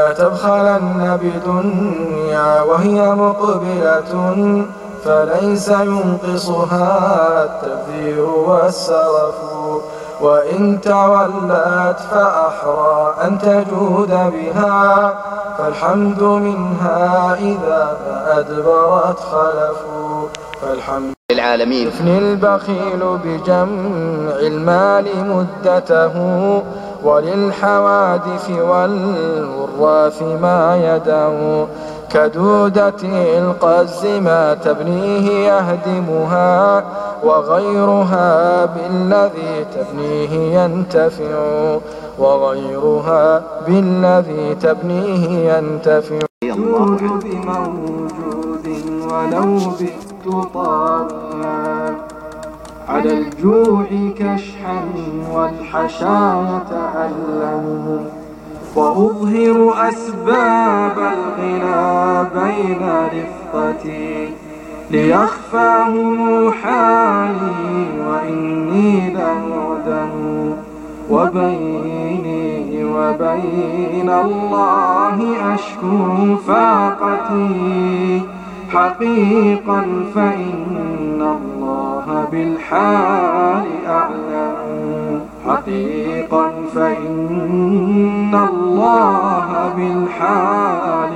لا تبخلن بدنيا وهي مقبلة فليس ينقصها التبذير والسرف. وإن تولت فأحرى أن تجود بها فالحمد منها إذا أدبرت خلفوا فالحمد للعالمين. يفني البخيل بجمع المال مدته وللحوادث والوراث ما يده كدودة القز ما تبنيه يهدمها وغيرها بالذي تبنيه ينتفع. وغيرها بالذي تبنيه ينتفع. الله بموجود ولو بئت على الجوع كشحا والحشاية تألم وأظهر أسباب الغنى بين رفقتي ليخفى حالي وإني لمعدم. وبيني وبين الله أشكو فاقتي حقيقا فإن الحال أعلم. حقيقا فإن الله بالحال